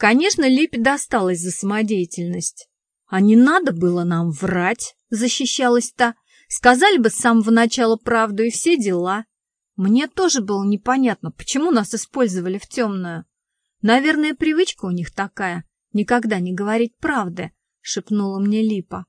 Конечно, Липе досталось за самодеятельность. А не надо было нам врать, защищалась та. Сказали бы с самого начала правду и все дела. Мне тоже было непонятно, почему нас использовали в темную. Наверное, привычка у них такая, никогда не говорить правды, шепнула мне Липа.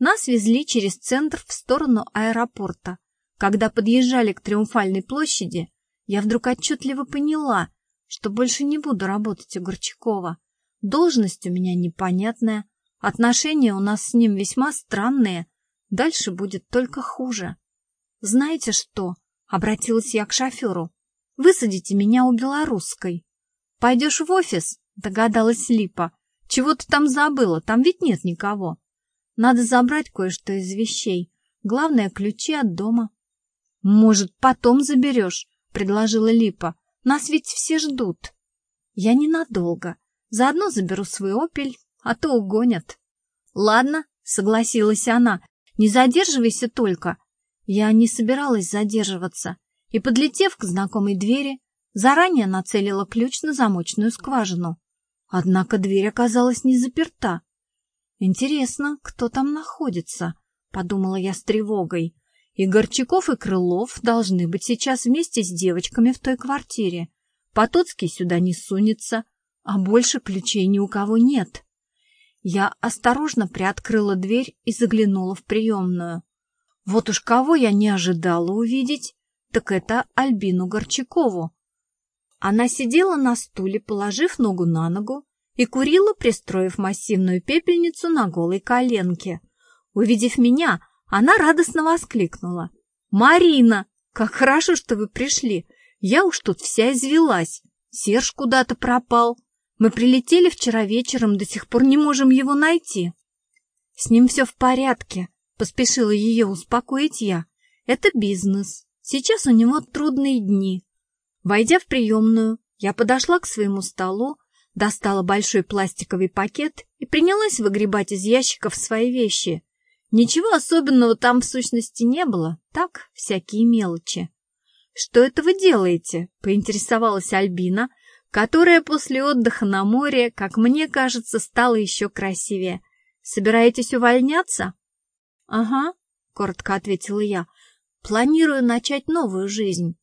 Нас везли через центр в сторону аэропорта. Когда подъезжали к Триумфальной площади, я вдруг отчетливо поняла, что больше не буду работать у Горчакова. Должность у меня непонятная, отношения у нас с ним весьма странные, дальше будет только хуже. Знаете что? Обратилась я к шоферу. Высадите меня у Белорусской. Пойдешь в офис? Догадалась Липа. Чего ты там забыла? Там ведь нет никого. Надо забрать кое-что из вещей. Главное, ключи от дома. Может, потом заберешь, предложила Липа. Нас ведь все ждут. Я ненадолго. Заодно заберу свой опель, а то угонят. Ладно, согласилась она. Не задерживайся только. Я не собиралась задерживаться. И, подлетев к знакомой двери, заранее нацелила ключ на замочную скважину. Однако дверь оказалась не заперта. Интересно, кто там находится, подумала я с тревогой. И Горчаков, и Крылов должны быть сейчас вместе с девочками в той квартире. Потоцкий сюда не сунется, а больше ключей ни у кого нет. Я осторожно приоткрыла дверь и заглянула в приемную. Вот уж кого я не ожидала увидеть, так это Альбину Горчакову. Она сидела на стуле, положив ногу на ногу, и курила, пристроив массивную пепельницу на голой коленке. Увидев меня, она радостно воскликнула. «Марина, как хорошо, что вы пришли! Я уж тут вся извелась. Серж куда-то пропал. Мы прилетели вчера вечером, до сих пор не можем его найти». «С ним все в порядке», — поспешила ее успокоить я. «Это бизнес. Сейчас у него трудные дни». Войдя в приемную, я подошла к своему столу, достала большой пластиковый пакет и принялась выгребать из ящиков свои вещи. Ничего особенного там в сущности не было, так, всякие мелочи. «Что это вы делаете?» — поинтересовалась Альбина, которая после отдыха на море, как мне кажется, стала еще красивее. «Собираетесь увольняться?» «Ага», — коротко ответила я, — «планирую начать новую жизнь».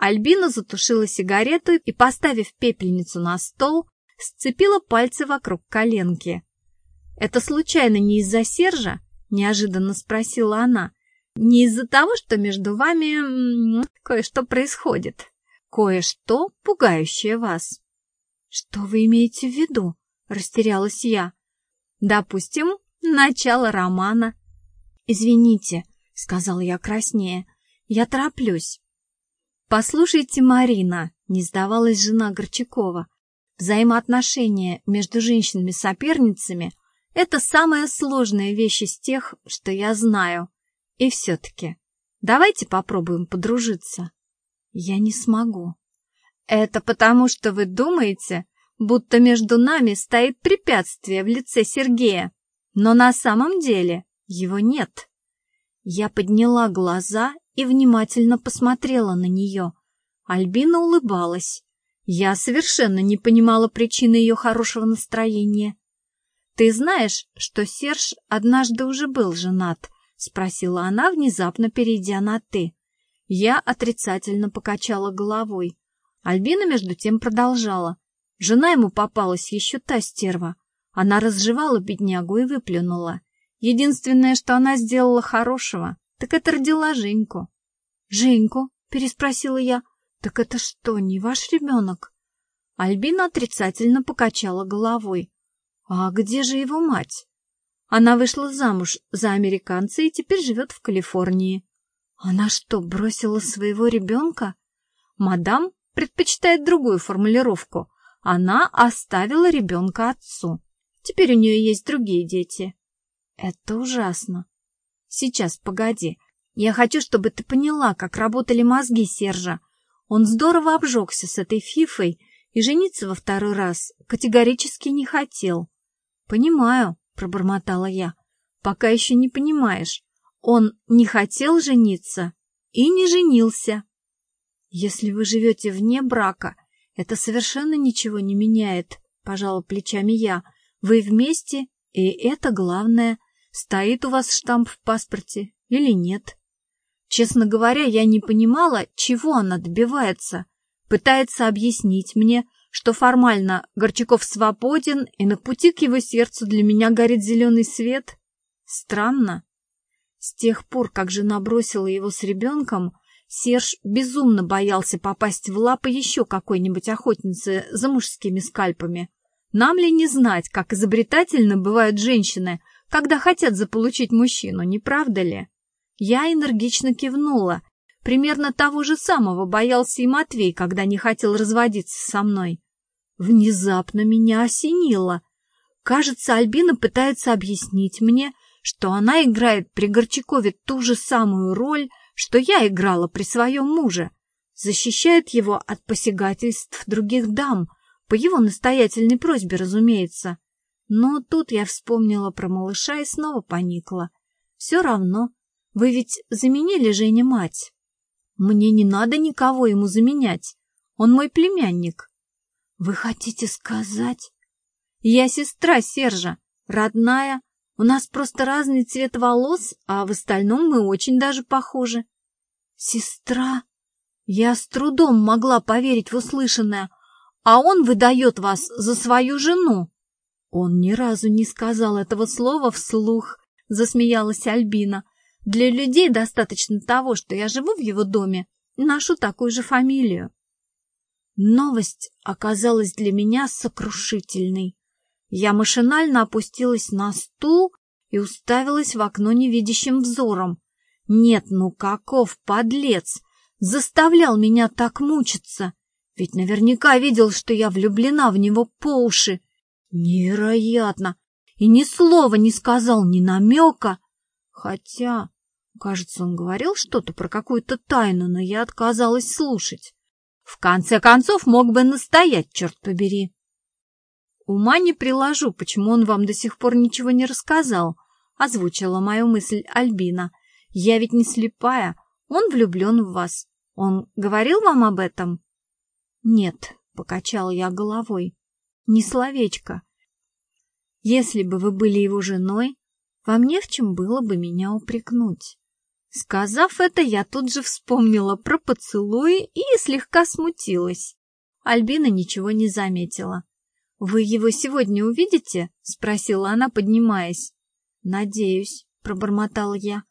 Альбина затушила сигарету и, поставив пепельницу на стол, сцепила пальцы вокруг коленки. «Это случайно не из-за Сержа?» — неожиданно спросила она. «Не из-за того, что между вами кое-что происходит? Кое-что, пугающее вас?» «Что вы имеете в виду?» — растерялась я. «Допустим, начало романа». «Извините», — сказала я краснее, — «я тороплюсь». «Послушайте, Марина», — не сдавалась жена Горчакова, — «взаимоотношения между женщинами-соперницами — это самая сложная вещь из тех, что я знаю. И все-таки, давайте попробуем подружиться. Я не смогу. Это потому, что вы думаете, будто между нами стоит препятствие в лице Сергея. Но на самом деле его нет. Я подняла глаза и внимательно посмотрела на нее. Альбина улыбалась. Я совершенно не понимала причины ее хорошего настроения. «Ты знаешь, что Серж однажды уже был женат?» — спросила она, внезапно перейдя на «ты». Я отрицательно покачала головой. Альбина между тем продолжала. Жена ему попалась еще та стерва. Она разжевала беднягу и выплюнула. Единственное, что она сделала хорошего, так это родила Женьку. «Женьку?» — переспросила я. «Так это что, не ваш ребенок?» Альбина отрицательно покачала головой. А где же его мать? Она вышла замуж за американца и теперь живет в Калифорнии. Она что, бросила своего ребенка? Мадам предпочитает другую формулировку. Она оставила ребенка отцу. Теперь у нее есть другие дети. Это ужасно. Сейчас, погоди. Я хочу, чтобы ты поняла, как работали мозги Сержа. Он здорово обжегся с этой фифой и жениться во второй раз категорически не хотел. «Понимаю», — пробормотала я. «Пока еще не понимаешь. Он не хотел жениться и не женился». «Если вы живете вне брака, это совершенно ничего не меняет», — пожала плечами я. Вы вместе, и это главное. Стоит у вас штамп в паспорте или нет? Честно говоря, я не понимала, чего она добивается. Пытается объяснить мне, что формально Горчаков свободен, и на пути к его сердцу для меня горит зеленый свет. Странно. С тех пор, как жена бросила его с ребенком, Серж безумно боялся попасть в лапы еще какой-нибудь охотницы за мужскими скальпами. Нам ли не знать, как изобретательно бывают женщины, когда хотят заполучить мужчину, не правда ли? Я энергично кивнула. Примерно того же самого боялся и Матвей, когда не хотел разводиться со мной. Внезапно меня осенило. Кажется, Альбина пытается объяснить мне, что она играет при Горчакове ту же самую роль, что я играла при своем муже, защищает его от посягательств других дам, по его настоятельной просьбе, разумеется. Но тут я вспомнила про малыша и снова поникла. Все равно, вы ведь заменили Жене мать. Мне не надо никого ему заменять. Он мой племянник. Вы хотите сказать? Я сестра Сержа, родная. У нас просто разный цвет волос, а в остальном мы очень даже похожи. Сестра? Я с трудом могла поверить в услышанное. А он выдает вас за свою жену. Он ни разу не сказал этого слова вслух, засмеялась Альбина. Для людей достаточно того, что я живу в его доме, ношу такую же фамилию. Новость оказалась для меня сокрушительной. Я машинально опустилась на стул и уставилась в окно невидящим взором. Нет, ну каков подлец! Заставлял меня так мучиться! Ведь наверняка видел, что я влюблена в него по уши. Невероятно! И ни слова не сказал, ни намека. Хотя, кажется, он говорил что-то про какую-то тайну, но я отказалась слушать. В конце концов, мог бы настоять, черт побери. Ума не приложу, почему он вам до сих пор ничего не рассказал, озвучила мою мысль Альбина. Я ведь не слепая, он влюблен в вас. Он говорил вам об этом? Нет, покачал я головой. Ни словечко. Если бы вы были его женой, вам не в чем было бы меня упрекнуть. Сказав это, я тут же вспомнила про поцелуи и слегка смутилась. Альбина ничего не заметила. «Вы его сегодня увидите?» — спросила она, поднимаясь. «Надеюсь», — пробормотала я.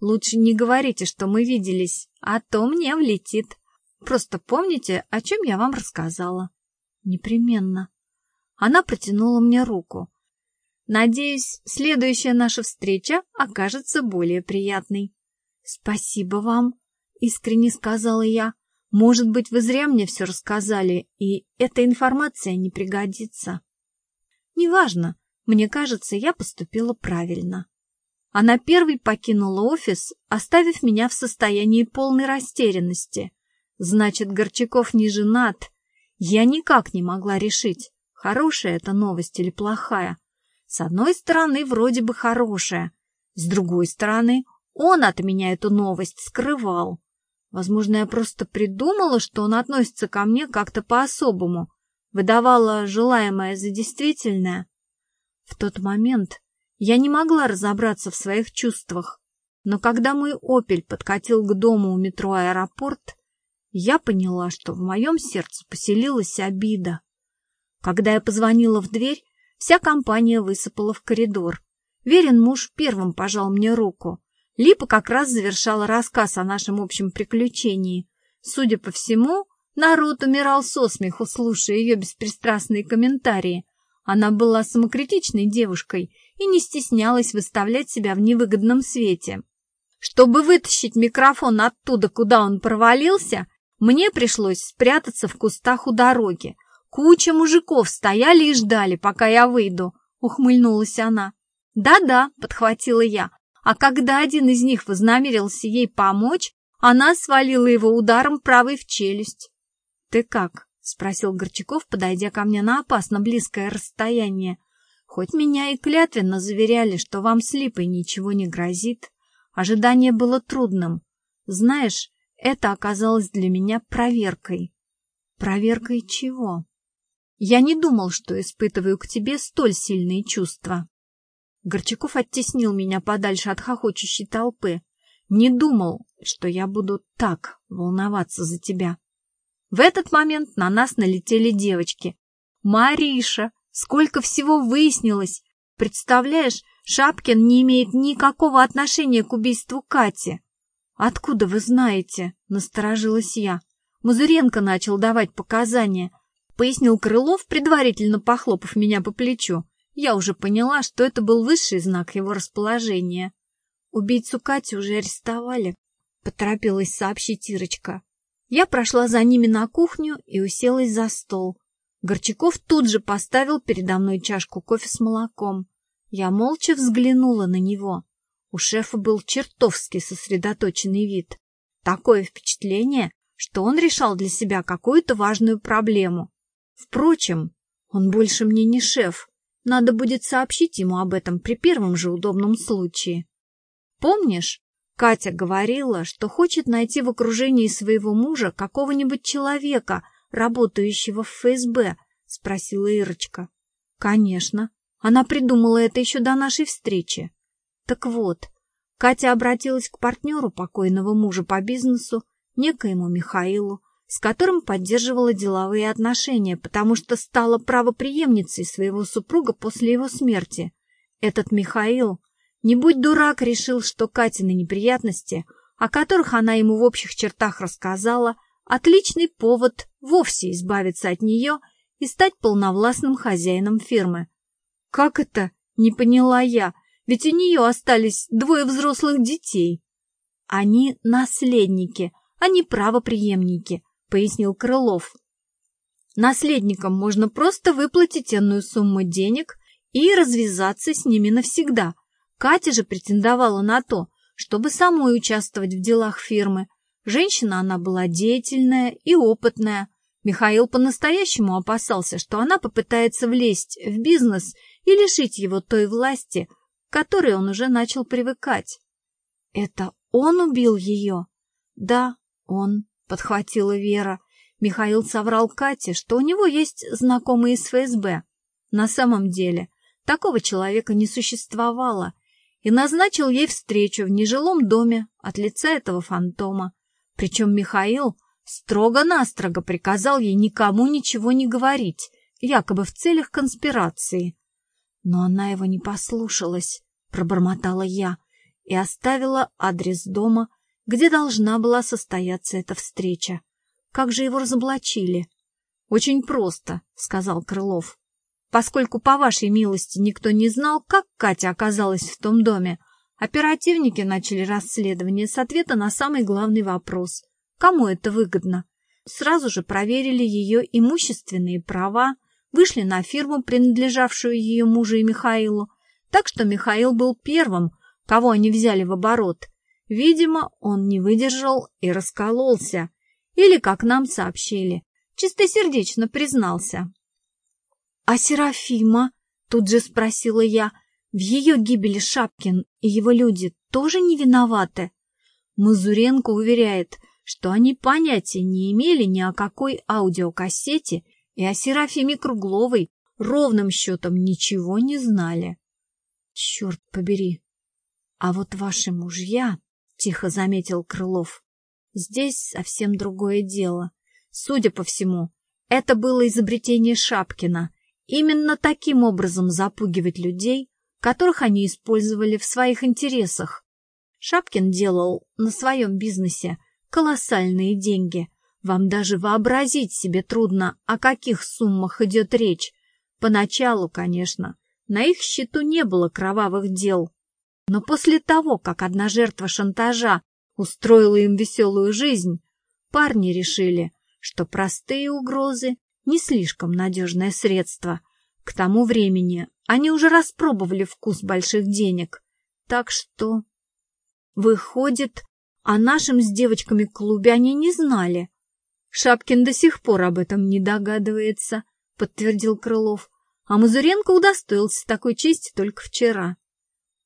«Лучше не говорите, что мы виделись, а то мне влетит. Просто помните, о чем я вам рассказала». «Непременно». Она протянула мне руку. «Надеюсь, следующая наша встреча окажется более приятной». «Спасибо вам», — искренне сказала я. «Может быть, вы зря мне все рассказали, и эта информация не пригодится». «Неважно. Мне кажется, я поступила правильно». Она первой покинула офис, оставив меня в состоянии полной растерянности. Значит, Горчаков не женат. Я никак не могла решить, хорошая это новость или плохая. С одной стороны, вроде бы хорошая. С другой стороны, он от меня эту новость скрывал. Возможно, я просто придумала, что он относится ко мне как-то по-особому, выдавала желаемое за действительное. В тот момент я не могла разобраться в своих чувствах, но когда мой «Опель» подкатил к дому у метро «Аэропорт», я поняла, что в моем сердце поселилась обида. Когда я позвонила в дверь, вся компания высыпала в коридор. Верен муж первым пожал мне руку. Липа как раз завершала рассказ о нашем общем приключении. Судя по всему, народ умирал со смеху, слушая ее беспристрастные комментарии. Она была самокритичной девушкой и не стеснялась выставлять себя в невыгодном свете. Чтобы вытащить микрофон оттуда, куда он провалился, мне пришлось спрятаться в кустах у дороги. Куча мужиков стояли и ждали, пока я выйду, ухмыльнулась она. «Да-да», — подхватила я, а когда один из них вознамерился ей помочь, она свалила его ударом правой в челюсть. «Ты как?» — спросил Горчаков, подойдя ко мне на опасно близкое расстояние. «Хоть меня и клятвенно заверяли, что вам с Липой ничего не грозит, ожидание было трудным. Знаешь, это оказалось для меня проверкой». «Проверкой чего?» Я не думал, что испытываю к тебе столь сильные чувства. Горчаков оттеснил меня подальше от хохочущей толпы. Не думал, что я буду так волноваться за тебя. В этот момент на нас налетели девочки. Мариша, сколько всего выяснилось! Представляешь, Шапкин не имеет никакого отношения к убийству Кати. Откуда вы знаете? Насторожилась я. Мазуренко начал давать показания. Пояснил Крылов, предварительно похлопав меня по плечу. Я уже поняла, что это был высший знак его расположения. Убийцу Кати уже арестовали, поторопилась сообщить Ирочка. Я прошла за ними на кухню и уселась за стол. Горчаков тут же поставил передо мной чашку кофе с молоком. Я молча взглянула на него. У шефа был чертовски сосредоточенный вид. Такое впечатление, что он решал для себя какую-то важную проблему. Впрочем, он больше мне не шеф. Надо будет сообщить ему об этом при первом же удобном случае. Помнишь, Катя говорила, что хочет найти в окружении своего мужа какого-нибудь человека, работающего в ФСБ? — спросила Ирочка. — Конечно. Она придумала это еще до нашей встречи. Так вот, Катя обратилась к партнеру покойного мужа по бизнесу, некоему Михаилу, с которым поддерживала деловые отношения, потому что стала правоприемницей своего супруга после его смерти. Этот Михаил, не будь дурак, решил, что Катины неприятности, о которых она ему в общих чертах рассказала, отличный повод вовсе избавиться от нее и стать полновластным хозяином фирмы. «Как это?» — не поняла я, ведь у нее остались двое взрослых детей. «Они наследники, а не правоприемники», — пояснил Крылов. «Наследникам можно просто выплатить энную сумму денег и развязаться с ними навсегда. Катя же претендовала на то, чтобы самой участвовать в делах фирмы. Женщина она была деятельная и опытная. Михаил по-настоящему опасался, что она попытается влезть в бизнес и лишить его той власти, к которой он уже начал привыкать. «Это он убил ее?» «Да, он», — подхватила Вера. Михаил соврал Кате, что у него есть знакомые из ФСБ. На самом деле, такого человека не существовало, и назначил ей встречу в нежилом доме от лица этого фантома. Причем Михаил строго-настрого приказал ей никому ничего не говорить, якобы в целях конспирации. Но она его не послушалась, пробормотала я, и оставила адрес дома, где должна была состояться эта встреча. Как же его разоблачили? Очень просто, сказал Крылов. Поскольку, по вашей милости, никто не знал, как Катя оказалась в том доме, оперативники начали расследование с ответа на самый главный вопрос. Кому это выгодно? Сразу же проверили ее имущественные права, вышли на фирму, принадлежавшую ее мужу и Михаилу, так что Михаил был первым, кого они взяли в оборот. Видимо, он не выдержал и раскололся. Или, как нам сообщили, чистосердечно признался. — А Серафима? — тут же спросила я. — В ее гибели Шапкин и его люди тоже не виноваты? Мазуренко уверяет, что они понятия не имели ни о какой аудиокассете и о Серафиме Кругловой ровным счетом ничего не знали. Черт побери! А вот ваши мужья, — тихо заметил Крылов, — здесь совсем другое дело. Судя по всему, это было изобретение Шапкина. Именно таким образом запугивать людей, которых они использовали в своих интересах. Шапкин делал на своем бизнесе колоссальные деньги, вам даже вообразить себе трудно, о каких суммах идет речь. Поначалу, конечно, на их счету не было кровавых дел. Но после того, как одна жертва шантажа устроила им веселую жизнь, парни решили, что простые угрозы не слишком надежное средство. К тому времени они уже распробовали вкус больших денег. Так что... Выходит, о нашем с девочками клубе они не знали. Шапкин до сих пор об этом не догадывается, подтвердил Крылов. А Мазуренко удостоился такой чести только вчера.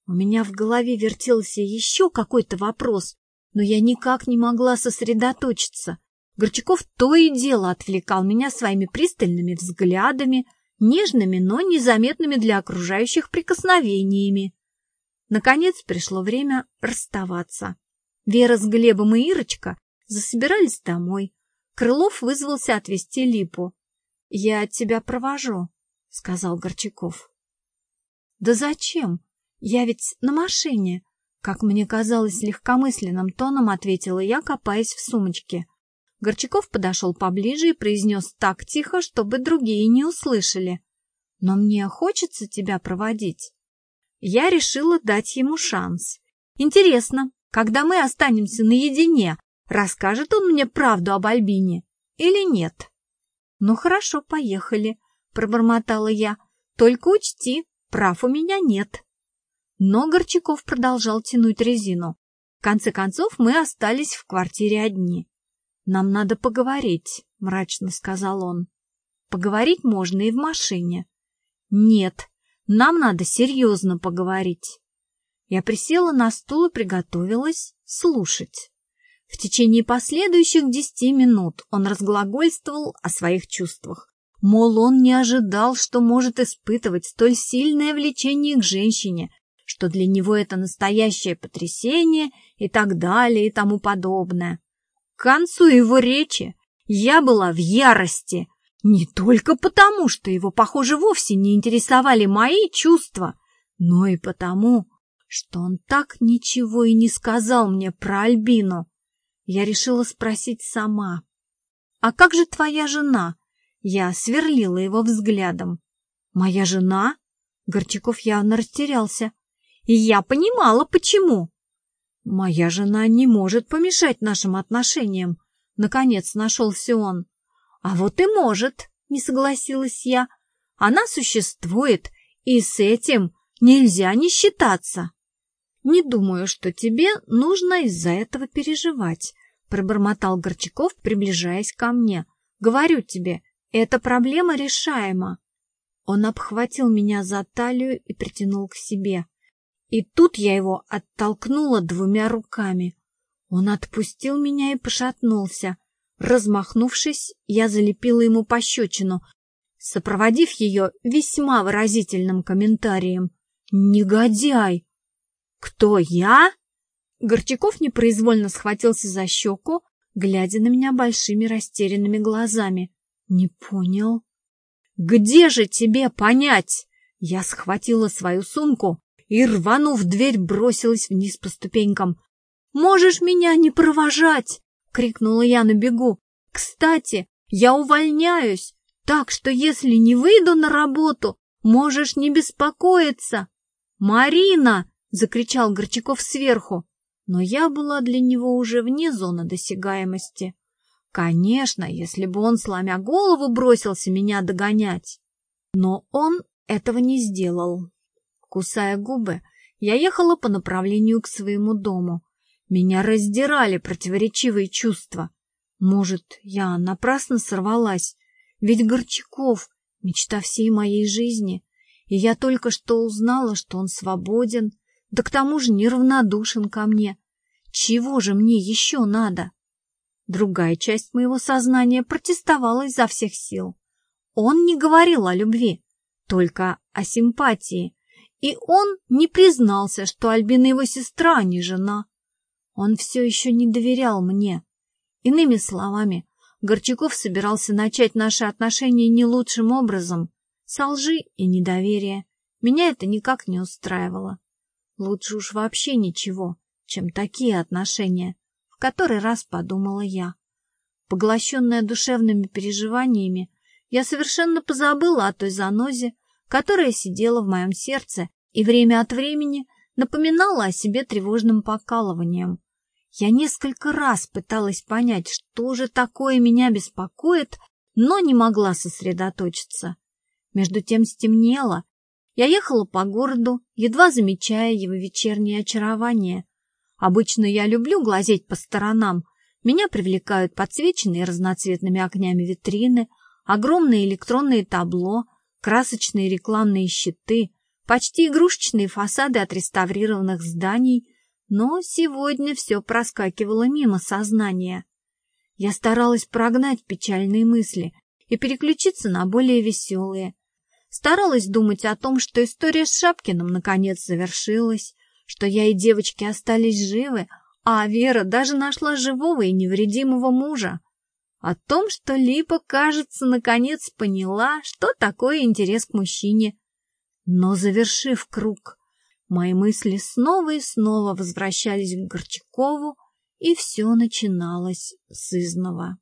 У меня в голове вертелся еще какой-то вопрос, но я никак не могла сосредоточиться. Горчаков то и дело отвлекал меня своими пристальными взглядами, нежными, но незаметными для окружающих прикосновениями. Наконец пришло время расставаться. Вера с Глебом и Ирочка засобирались домой. Крылов вызвался отвезти Липу. — Я тебя провожу, — сказал Горчаков. — Да зачем? Я ведь на машине, — как мне казалось легкомысленным тоном ответила я, копаясь в сумочке. Горчаков подошел поближе и произнес так тихо, чтобы другие не услышали. — Но мне хочется тебя проводить. Я решила дать ему шанс. Интересно, когда мы останемся наедине, расскажет он мне правду об Альбине или нет? Ну хорошо, поехали, пробормотала я. Только учти, прав у меня нет. Но Горчаков продолжал тянуть резину. В конце концов мы остались в квартире одни. «Нам надо поговорить», — мрачно сказал он. «Поговорить можно и в машине». «Нет, нам надо серьезно поговорить». Я присела на стул и приготовилась слушать. В течение последующих десяти минут он разглагольствовал о своих чувствах. Мол, он не ожидал, что может испытывать столь сильное влечение к женщине, что для него это настоящее потрясение и так далее и тому подобное. К концу его речи я была в ярости, не только потому, что его, похоже, вовсе не интересовали мои чувства, но и потому, что он так ничего и не сказал мне про Альбину. Я решила спросить сама. «А как же твоя жена?» Я сверлила его взглядом. «Моя жена?» Горчаков явно растерялся. И я понимала, почему. «Моя жена не может помешать нашим отношениям», — наконец нашелся он. А вот и может, не согласилась я. Она существует, и с этим нельзя не считаться. Не думаю, что тебе нужно из-за этого переживать, пробормотал Горчаков, приближаясь ко мне. Говорю тебе, эта проблема решаема. Он обхватил меня за талию и притянул к себе. И тут я его оттолкнула двумя руками. Он отпустил меня и пошатнулся. Размахнувшись, я залепила ему пощечину, сопроводив ее весьма выразительным комментарием. «Негодяй!» «Кто я?» Горчаков непроизвольно схватился за щеку, глядя на меня большими растерянными глазами. «Не понял». «Где же тебе понять?» Я схватила свою сумку и, рванув дверь, бросилась вниз по ступенькам. «Можешь меня не провожать!» — крикнула я на бегу. «Кстати, я увольняюсь, так что если не выйду на работу, можешь не беспокоиться!» «Марина!» — закричал Горчаков сверху. Но я была для него уже вне зоны досягаемости. Конечно, если бы он, сломя голову, бросился меня догонять. Но он этого не сделал. Кусая губы, я ехала по направлению к своему дому. Меня раздирали противоречивые чувства. Может, я напрасно сорвалась, ведь Горчаков — мечта всей моей жизни, и я только что узнала, что он свободен, да к тому же неравнодушен ко мне. Чего же мне еще надо? Другая часть моего сознания протестовала изо всех сил. Он не говорил о любви, только о симпатии, и он не признался, что Альбина его сестра, а не жена. Он все еще не доверял мне. Иными словами, Горчаков собирался начать наши отношения не лучшим образом, со лжи и недоверия. Меня это никак не устраивало. Лучше уж вообще ничего, чем такие отношения, в который раз подумала я. Поглощенная душевными переживаниями, я совершенно позабыла о той занозе, которая сидела в моем сердце и время от времени напоминала о себе тревожным покалыванием. Я несколько раз пыталась понять, что же такое меня беспокоит, но не могла сосредоточиться. Между тем стемнело. Я ехала по городу, едва замечая его вечернее очарование. Обычно я люблю глазеть по сторонам. Меня привлекают подсвеченные разноцветными огнями витрины, огромные электронные табло, красочные рекламные щиты, почти игрушечные фасады отреставрированных зданий — но сегодня все проскакивало мимо сознания. Я старалась прогнать печальные мысли и переключиться на более веселые. Старалась думать о том, что история с Шапкиным наконец завершилась, что я и девочки остались живы, а Вера даже нашла живого и невредимого мужа. О том, что Липа, кажется, наконец поняла, что такое интерес к мужчине. Но, завершив круг, мои мысли снова и снова возвращались к Горчакову, и все начиналось с изного.